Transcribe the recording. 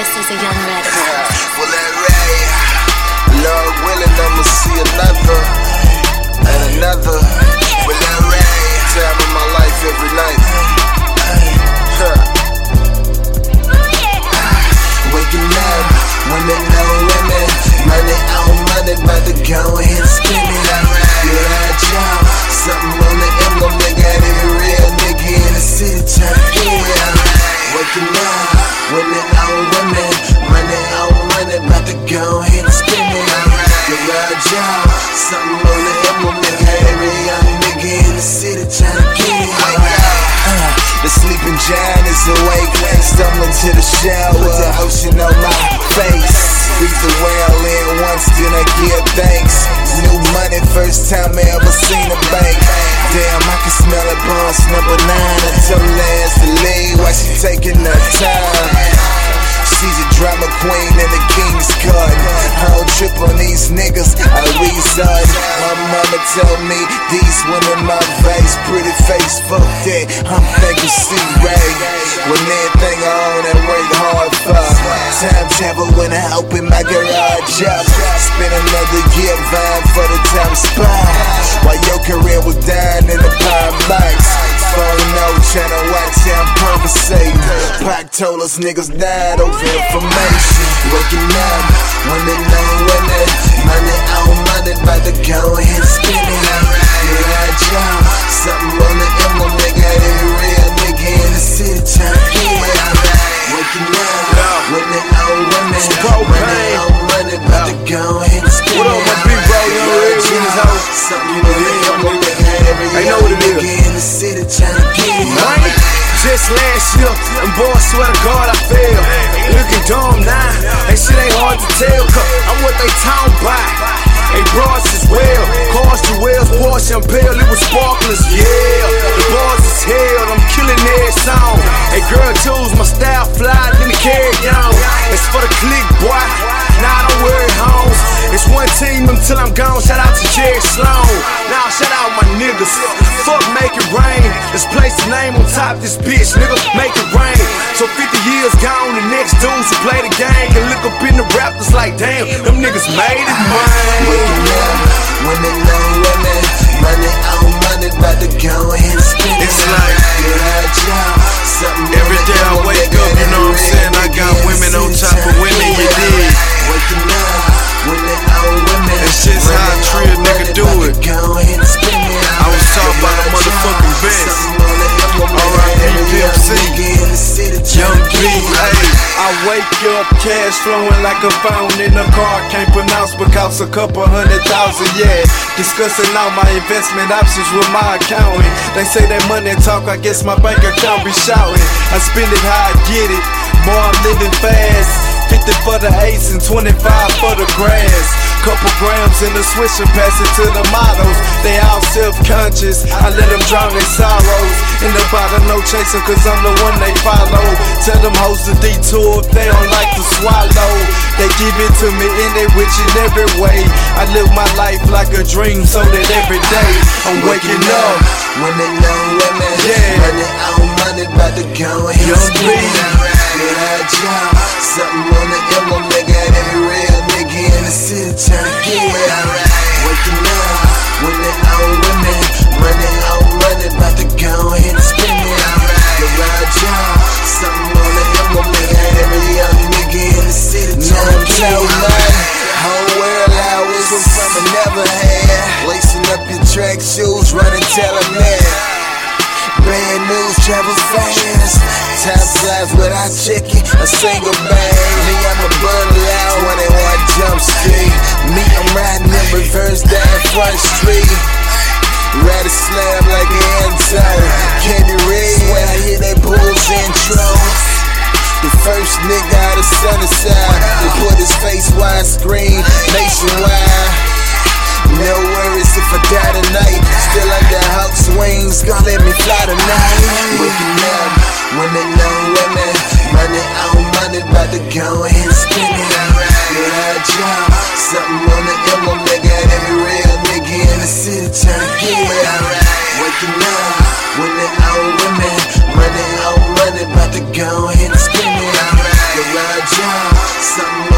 This is a young red. well, that Ray, Lord willing, I'ma see another and another. Oh, well, that well then I give thanks. New money, first time I ever seen a bank. Damn, I can smell a boss number nine. I tell Lance to leave these niggas, I reside. My mama told me these women my face, pretty face, fuck that. I'm thinking C-Ray. When everything I own and work hard for. Time travel when I open my garage up. Spend another year vying for the time spot. While your career was dying in the pine box. Phone no, tryna watch. Pac told us niggas died over information. Waking up, women know women. Money on money, about to go ahead and spend it. Get a job, something on the emblem. They got every real nigga in the city tryna get it. Waking up, women on women. Money on just last year, and boy, I swear to God, I failed. Looking dumb now, that shit ain't hard to tell, cause I'm what they talking about. Hey, bras as well, cars to wells, Porsche and Pale, it was sparklers, yeah. The bars is hell, I'm killing every song. Hey, girl, choose my style, fly, then the carry on. It's for the click, boy. Nah, don't worry, homes. It's one team until I'm gone. Shout out to Jerry Sloan. Now, shout out my niggas. Fuck, make it rain. Let's place the name on top this bitch, nigga. Make it rain. So 50 years gone, the next dudes who play the game can look up in the rappers like, damn, them niggas made it, man. Wake up, cash flowing like a fountain in a car. Can't pronounce because a couple hundred thousand, yeah. Discussing all my investment options with my accountant. They say that money talk, I guess my bank account be shouting. I spend it how I get it, boy, I'm living fast. 50 for the ace and 25 for the grass. Couple grams in the switch and pass it to the models. They all self-conscious. I let them drown their sorrows. In the bottom, no chasing, cause I'm the one they follow. Tell them hoes to detour if they don't like to swallow. They give it to me in it which in every way. I live my life like a dream so that every day I'm waking up. Women know women. Yeah. Money on money, about to go and Young. Get job, something on the emblem. Get it. Whole world was from a never had. Lacing up your track shoes, running telenet. Bad news travels fast. Time flies without checking a single bag. Me, I'm a bundle out when they want jump street. Me, I'm riding in reverse down front street. Ready slam like an Anto. Candy red, when I hear that Bulls intro. The first nigga out of Sunnyside down. Something